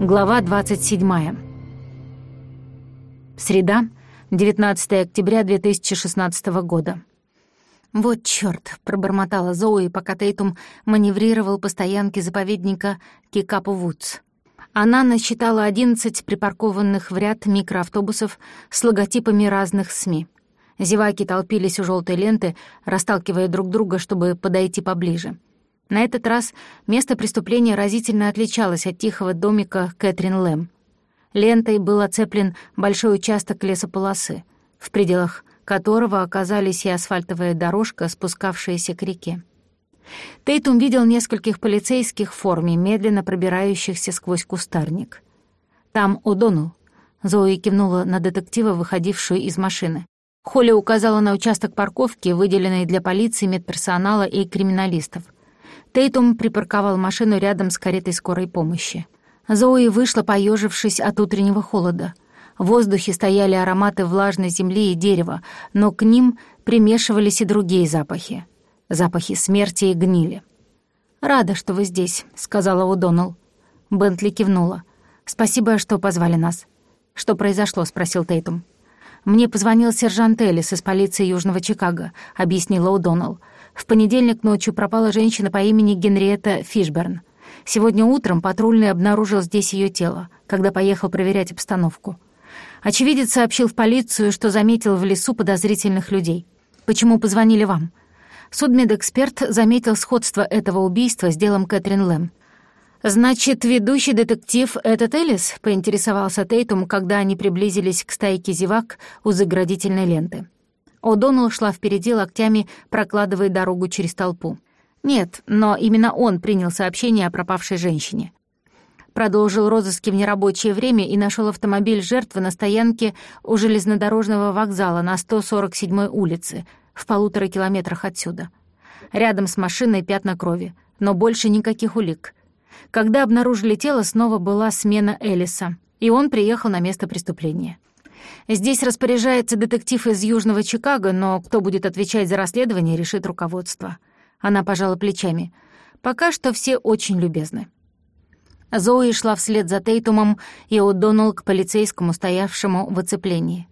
Глава 27. Среда, 19 октября 2016 года. «Вот чёрт!» — пробормотала Зоуи, пока Тейтум маневрировал по стоянке заповедника Кикапу Вудс. Она насчитала 11 припаркованных в ряд микроавтобусов с логотипами разных СМИ. Зеваки толпились у желтой ленты, расталкивая друг друга, чтобы подойти поближе. На этот раз место преступления разительно отличалось от тихого домика Кэтрин Лэм. Лентой был оцеплен большой участок лесополосы, в пределах которого оказались и асфальтовая дорожка, спускавшаяся к реке. Тейтум видел нескольких полицейских в форме, медленно пробирающихся сквозь кустарник. «Там О'Доннелл», — Зои кивнула на детектива, выходившую из машины. Холли указала на участок парковки, выделенный для полиции, медперсонала и криминалистов — Тейтум припарковал машину рядом с каретой скорой помощи. Зои вышла, поежившись от утреннего холода. В воздухе стояли ароматы влажной земли и дерева, но к ним примешивались и другие запахи. Запахи смерти и гнили. «Рада, что вы здесь», — сказала О'Доннелл. Бентли кивнула. «Спасибо, что позвали нас». «Что произошло?» — спросил Тейтум. «Мне позвонил сержант Эллис из полиции Южного Чикаго», — объяснила О'Доннелл. В понедельник ночью пропала женщина по имени Генриетта Фишберн. Сегодня утром патрульный обнаружил здесь ее тело, когда поехал проверять обстановку. Очевидец сообщил в полицию, что заметил в лесу подозрительных людей. Почему позвонили вам? Судмедэксперт заметил сходство этого убийства с делом Кэтрин Лэм. «Значит, ведущий детектив — этот Элис?» — поинтересовался Тейтум, когда они приблизились к стайке зевак у заградительной ленты. О'Доннелл шла впереди локтями, прокладывая дорогу через толпу. Нет, но именно он принял сообщение о пропавшей женщине. Продолжил розыски в нерабочее время и нашел автомобиль жертвы на стоянке у железнодорожного вокзала на 147-й улице, в полутора километрах отсюда. Рядом с машиной пятна крови, но больше никаких улик. Когда обнаружили тело, снова была смена Элиса, и он приехал на место преступления. Здесь распоряжается детектив из Южного Чикаго, но кто будет отвечать за расследование, решит руководство. Она пожала плечами. Пока что все очень любезны. Зои шла вслед за Тейтумом и О'Доннелл к полицейскому, стоявшему в оцеплении.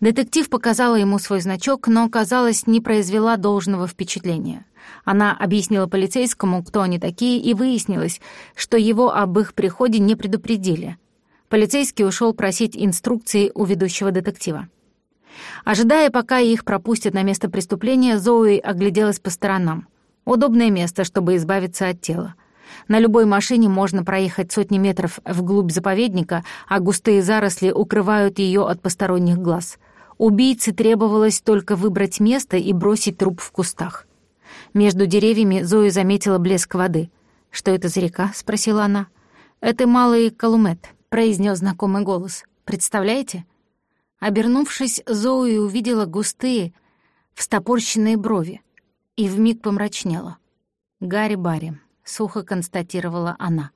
Детектив показала ему свой значок, но, казалось, не произвела должного впечатления. Она объяснила полицейскому, кто они такие, и выяснилось, что его об их приходе не предупредили — Полицейский ушел просить инструкции у ведущего детектива. Ожидая, пока их пропустят на место преступления, Зоуи огляделась по сторонам. Удобное место, чтобы избавиться от тела. На любой машине можно проехать сотни метров вглубь заповедника, а густые заросли укрывают ее от посторонних глаз. Убийце требовалось только выбрать место и бросить труп в кустах. Между деревьями Зои заметила блеск воды. «Что это за река?» — спросила она. «Это Малый Калумет», произнес знакомый голос. «Представляете?» Обернувшись, Зоуи увидела густые, встопорщенные брови и вмиг помрачнела. «Гарри Барри», — сухо констатировала она.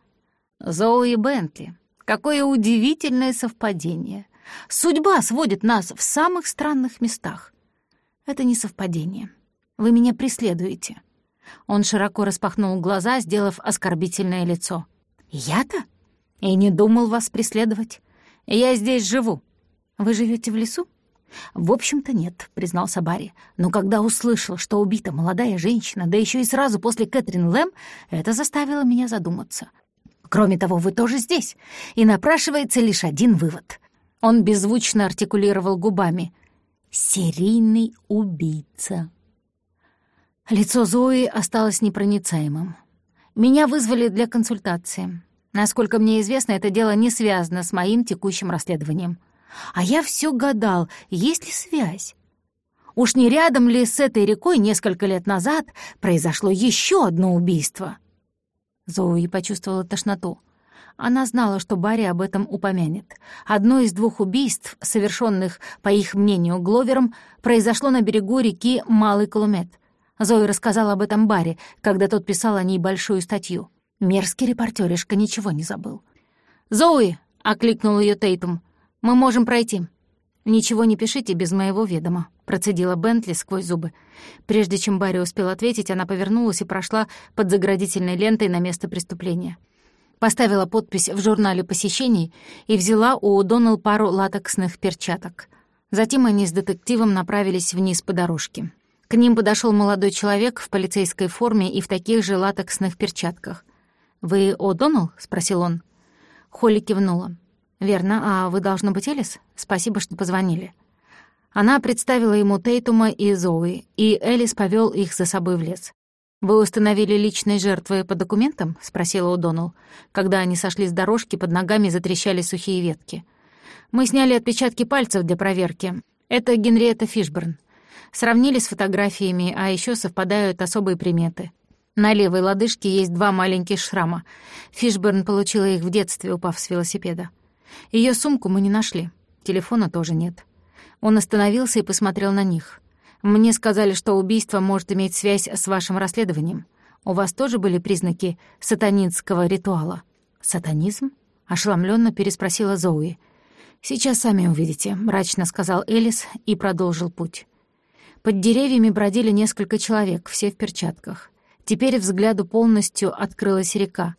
«Зоуи Бентли. Какое удивительное совпадение. Судьба сводит нас в самых странных местах. Это не совпадение. Вы меня преследуете». Он широко распахнул глаза, сделав оскорбительное лицо. «Я-то?» И не думал вас преследовать. Я здесь живу. Вы живете в лесу? В общем-то нет, признался Барри. Но когда услышал, что убита молодая женщина, да еще и сразу после Кэтрин Лэм, это заставило меня задуматься. Кроме того, вы тоже здесь, и напрашивается лишь один вывод. Он беззвучно артикулировал губами. «Серийный убийца». Лицо Зои осталось непроницаемым. Меня вызвали для консультации. Насколько мне известно, это дело не связано с моим текущим расследованием. А я все гадал, есть ли связь. Уж не рядом ли с этой рекой несколько лет назад произошло еще одно убийство? Зоуи почувствовала тошноту. Она знала, что Барри об этом упомянет. Одно из двух убийств, совершенных, по их мнению, Гловером, произошло на берегу реки Малый Колумет. Зои рассказала об этом Барри, когда тот писал о ней большую статью. Мерзкий репортеришка ничего не забыл. «Зоуи!» — окликнул ее Тейтум. «Мы можем пройти». «Ничего не пишите без моего ведома», — процедила Бентли сквозь зубы. Прежде чем Барри успел ответить, она повернулась и прошла под заградительной лентой на место преступления. поставила подпись в журнале посещений и взяла у Донал пару латексных перчаток. Затем они с детективом направились вниз по дорожке. К ним подошел молодой человек в полицейской форме и в таких же латексных перчатках. «Вы О'Доннелл?» — спросил он. Холли кивнула. «Верно. А вы, должно быть, Элис? Спасибо, что позвонили». Она представила ему Тейтума и Зоуи, и Элис повел их за собой в лес. «Вы установили личные жертвы по документам?» — спросила О'Доннелл. Когда они сошли с дорожки, под ногами затрещали сухие ветки. «Мы сняли отпечатки пальцев для проверки. Это Генриетта Фишберн. Сравнили с фотографиями, а еще совпадают особые приметы. На левой лодыжке есть два маленьких шрама. Фишберн получила их в детстве, упав с велосипеда. Ее сумку мы не нашли. Телефона тоже нет». Он остановился и посмотрел на них. Мне сказали, что убийство может иметь связь с вашим расследованием. У вас тоже были признаки сатанинского ритуала?» «Сатанизм?» — ошеломленно переспросила Зоуи. «Сейчас сами увидите», — мрачно сказал Элис и продолжил путь. Под деревьями бродили несколько человек, все в перчатках. Теперь взгляду полностью открылась река.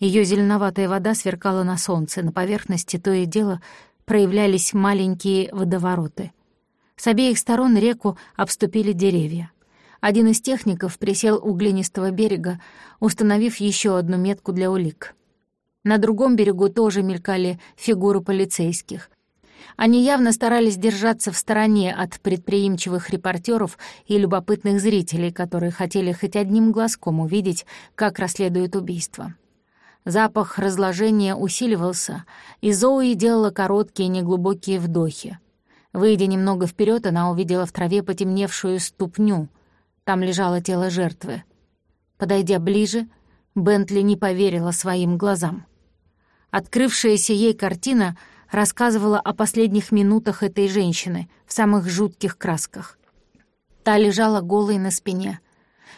Ее зеленоватая вода сверкала на солнце, на поверхности то и дело проявлялись маленькие водовороты — с обеих сторон реку обступили деревья. Один из техников присел у глинистого берега, установив еще одну метку для улик. На другом берегу тоже мелькали фигуры полицейских. Они явно старались держаться в стороне от предприимчивых репортеров и любопытных зрителей, которые хотели хоть одним глазком увидеть, как расследуют убийство. Запах разложения усиливался, и Зоуи делала короткие неглубокие вдохи. Выйдя немного вперед, она увидела в траве потемневшую ступню. Там лежало тело жертвы. Подойдя ближе, Бентли не поверила своим глазам. Открывшаяся ей картина рассказывала о последних минутах этой женщины в самых жутких красках. Та лежала голой на спине,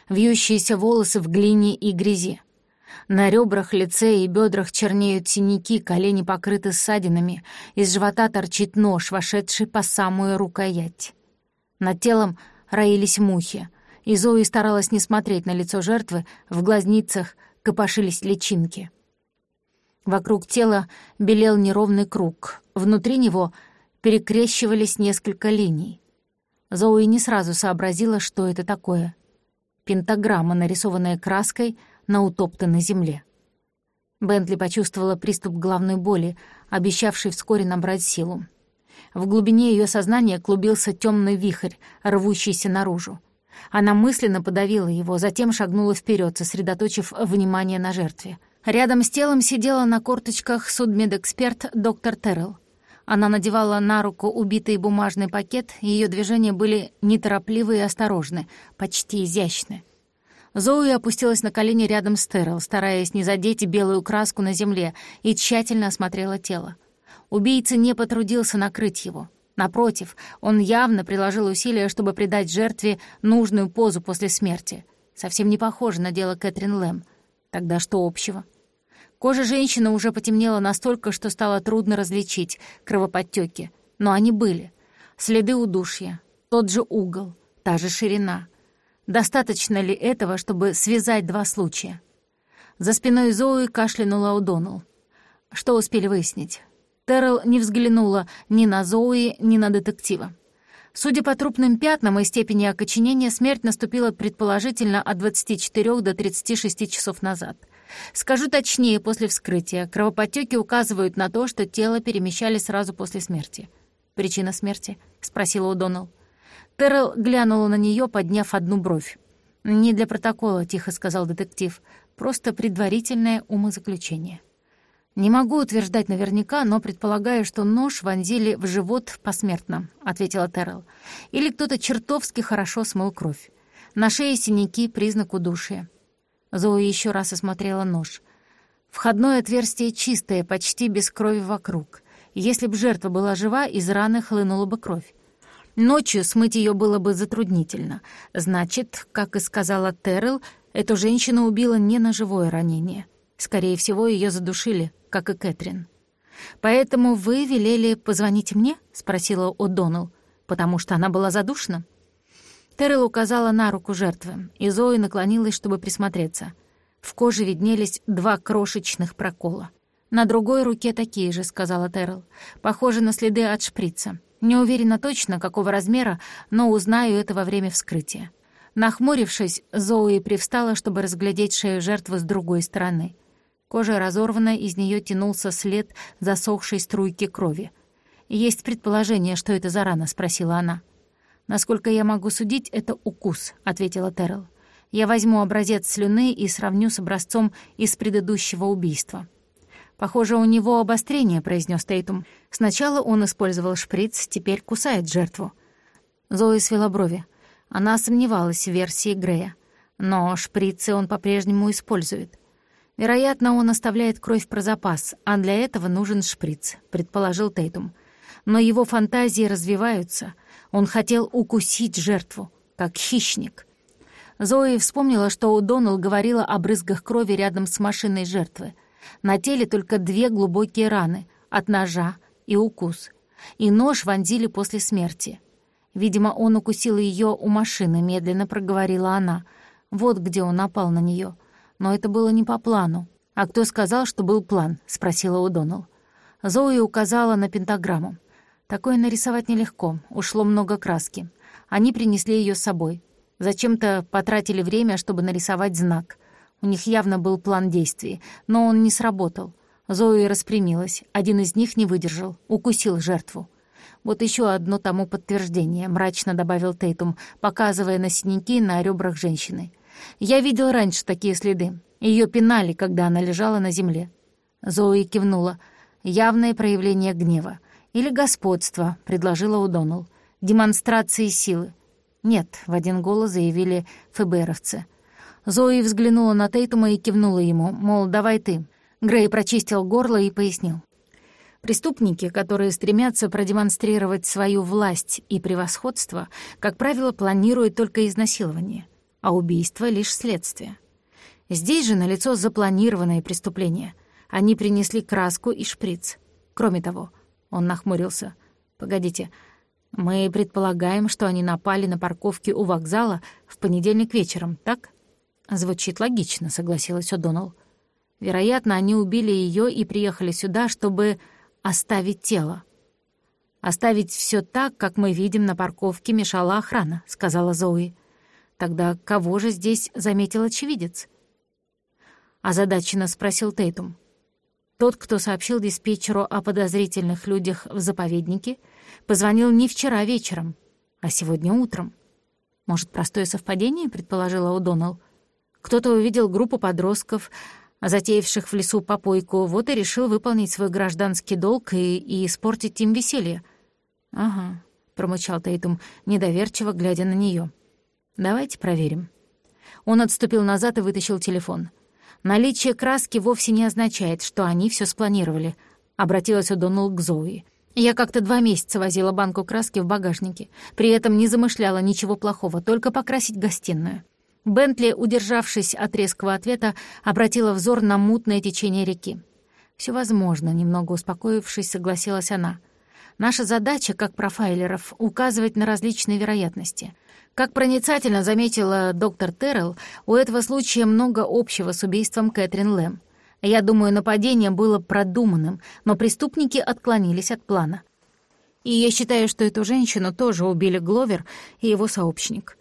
вьющиеся волосы в глине и грязи. На ребрах, лице и бедрах чернеют синяки, колени покрыты ссадинами, из живота торчит нож, вошедший по самую рукоять. Над телом роились мухи, и Зои старалась не смотреть на лицо жертвы, в глазницах копошились личинки. Вокруг тела белел неровный круг, внутри него перекрещивались несколько линий. Зои не сразу сообразила, что это такое. Пентаграмма, нарисованная краской — на утоптанной земле. Бентли почувствовала приступ головной боли, обещавший вскоре набрать силу. В глубине ее сознания клубился темный вихрь, рвущийся наружу. Она мысленно подавила его, затем шагнула вперед, сосредоточив внимание на жертве. Рядом с телом сидела на корточках судмедэксперт доктор Террелл. Она надевала на руку убитый бумажный пакет, ее движения были неторопливы и осторожны, почти изящны. Зоуи опустилась на колени рядом с Террел, стараясь не задеть белую краску на земле, и тщательно осмотрела тело. Убийца не потрудился накрыть его. Напротив, он явно приложил усилия, чтобы придать жертве нужную позу после смерти. Совсем не похоже на дело Кэтрин Лэм. Тогда что общего? Кожа женщины уже потемнела настолько, что стало трудно различить кровоподтёки. Но они были. Следы удушья, тот же угол, та же ширина — Достаточно ли этого, чтобы связать два случая? За спиной Зои кашлянула Удонал. Что успели выяснить? Террел не взглянула ни на Зои, ни на детектива. Судя по трупным пятнам и степени окоченения, смерть наступила предположительно от 24 до 36 часов назад. Скажу точнее, после вскрытия. Кровоподтёки указывают на то, что тело перемещали сразу после смерти. «Причина смерти?» — спросила Удонал. Террел глянула на нее, подняв одну бровь. «Не для протокола», — тихо сказал детектив. «Просто предварительное умозаключение». «Не могу утверждать наверняка, но предполагаю, что нож вонзили в живот посмертно», — ответила Террел. «Или кто-то чертовски хорошо смыл кровь. На шее синяки — признак удушья». Зои еще раз осмотрела нож. Входное отверстие чистое, почти без крови вокруг. Если б жертва была жива, из раны хлынула бы кровь. Ночью смыть ее было бы затруднительно. Значит, как и сказала Террел, эту женщину убило не ножевое ранение. Скорее всего, ее задушили, как и Кэтрин. «Поэтому вы велели позвонить мне?» — спросила О'Доннелл. «Потому что она была задушена?» Террел указала на руку жертвы, и Зои наклонилась, чтобы присмотреться. В коже виднелись два крошечных прокола. «На другой руке такие же», — сказала Террell. «Похоже на следы от шприца. Не уверена точно, какого размера, но узнаю это во время вскрытия». Нахмурившись, Зои привстала, чтобы разглядеть шею жертвы с другой стороны. Кожа разорвана, из нее тянулся след засохшей струйки крови. «Есть предположение, что это за рана?» — спросила она. «Насколько я могу судить, это укус», — ответила Террell. «Я возьму образец слюны и сравню с образцом из предыдущего убийства». «Похоже, у него обострение», — произнес Тейтум. «Сначала он использовал шприц, теперь кусает жертву». Зои свела брови. Она сомневалась в версии Грея. Но шприцы он по-прежнему использует. Вероятно, он оставляет кровь про запас, а для этого нужен шприц, предположил Тейтум. Но его фантазии развиваются. Он хотел укусить жертву, как хищник. Зои вспомнила, что Удонал говорила о брызгах крови рядом с машиной жертвы — на теле только две глубокие раны от ножа и укус. И нож вонзили после смерти. Видимо, он укусил ее у машины, медленно проговорила она. Вот где он напал на нее. Но это было не по плану. «А кто сказал, что был план?» — спросила Удонал. Зои указала на пентаграмму. Такое нарисовать нелегко, ушло много краски. Они принесли ее с собой. Зачем-то потратили время, чтобы нарисовать знак. У них явно был план действий, но он не сработал. Зои распрямилась, один из них не выдержал, укусил жертву. «Вот еще одно тому подтверждение», — мрачно добавил Тейтум, показывая на синяки на ребрах женщины. «Я видел раньше такие следы. Ее пинали, когда она лежала на земле». Зои кивнула. «Явное проявление гнева. Или господства», — предложила Удонал. «Демонстрации силы». «Нет», — в один голос заявили ФБРовцы. Зои взглянула на Тейтума и кивнула ему, мол, давай ты. Грей прочистил горло и пояснил. Преступники, которые стремятся продемонстрировать свою власть и превосходство, как правило, планируют только изнасилование, а убийство — лишь следствие. Здесь же налицо запланированное преступление. Они принесли краску и шприц. Кроме того, он нахмурился. «Погодите, мы предполагаем, что они напали на парковке у вокзала в понедельник вечером, так?» «Звучит логично», — согласилась О'Доннелл. «Вероятно, они убили ее и приехали сюда, чтобы оставить тело». «Оставить все так, как мы видим на парковке, мешала охрана», — сказала Зои. «Тогда кого же здесь заметил очевидец?» Озадаченно спросил Тейтум. Тот, кто сообщил диспетчеру о подозрительных людях в заповеднике, позвонил не вчера вечером, а сегодня утром. «Может, простое совпадение?» — предположила О'Доннелл. Кто-то увидел группу подростков, затеявших в лесу попойку, вот и решил выполнить свой гражданский долг и, и испортить им веселье. «Ага», — промычал Тейтум, недоверчиво глядя на нее. «Давайте проверим». Он отступил назад и вытащил телефон. «Наличие краски вовсе не означает, что они все спланировали», — обратилась Удонал к Зои. «Я как-то два месяца возила банку краски в багажнике, при этом не замышляла ничего плохого, только покрасить гостиную. Бентли, удержавшись от резкого ответа, обратила взор на мутное течение реки. Все возможно», — немного успокоившись, согласилась она. «Наша задача, как профайлеров, указывать на различные вероятности. Как проницательно заметила доктор Террелл, у этого случая много общего с убийством Кэтрин Лэм. Я думаю, нападение было продуманным, но преступники отклонились от плана. И я считаю, что эту женщину тоже убили Гловер и его сообщник.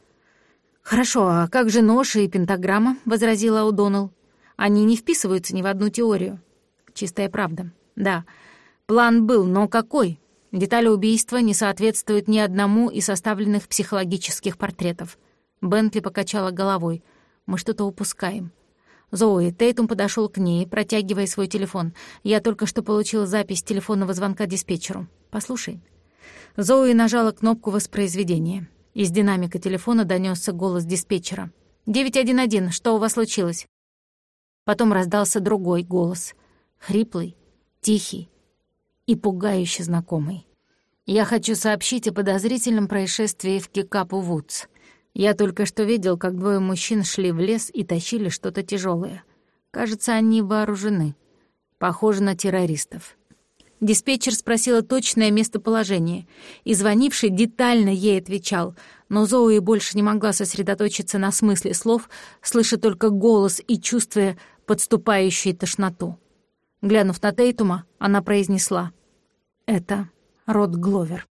«Хорошо, а как же нож и пентаграмма?» — возразила Удонал. «Они не вписываются ни в одну теорию». «Чистая правда. Да. План был, но какой? Детали убийства не соответствуют ни одному из составленных психологических портретов». Бентли покачала головой. «Мы что-то упускаем». Зои, Тейтум подошел к ней, протягивая свой телефон. «Я только что получил запись телефонного звонка диспетчеру. Послушай». Зои нажала кнопку воспроизведения. Из динамика телефона донесся голос диспетчера. «911, что у вас случилось?» Потом раздался другой голос. Хриплый, тихий и пугающе знакомый. «Я хочу сообщить о подозрительном происшествии в Кикапу Вудс. Я только что видел, как двое мужчин шли в лес и тащили что-то тяжелое. Кажется, они вооружены. Похоже на террористов. Диспетчер спросила точное местоположение, и звонивший детально ей отвечал, но Зоуи больше не могла сосредоточиться на смысле слов, слыша только голос и чувствуя подступающую тошноту. Глянув на Тейтума, она произнесла «Это Рот Гловер».